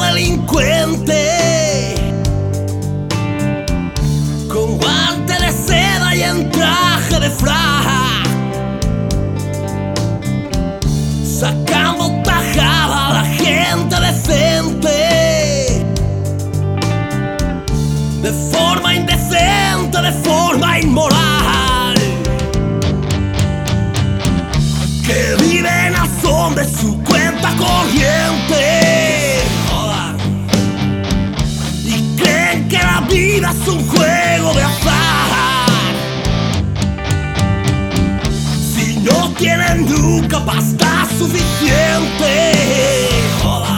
delincuente. Con guante de seda y en traje de fraja, sacando tajada a la gente decente, de forma indecente, de forma inmoral, que viven a son de su cuenta corriente. Vida es un juego de azar. Si no tienen nunca pasta suficiente. Jodan.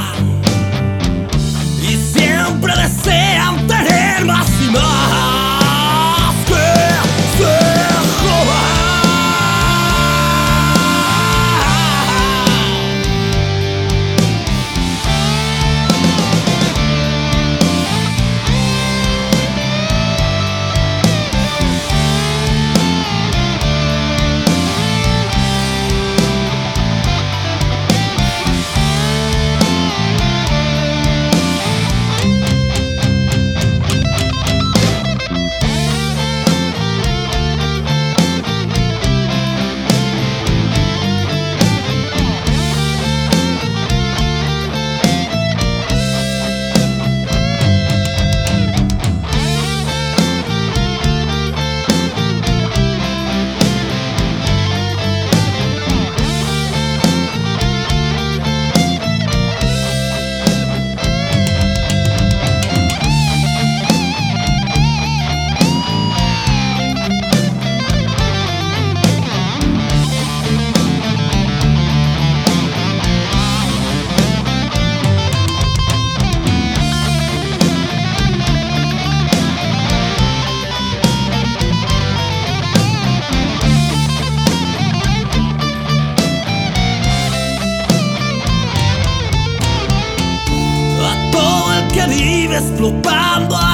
Explotando a gente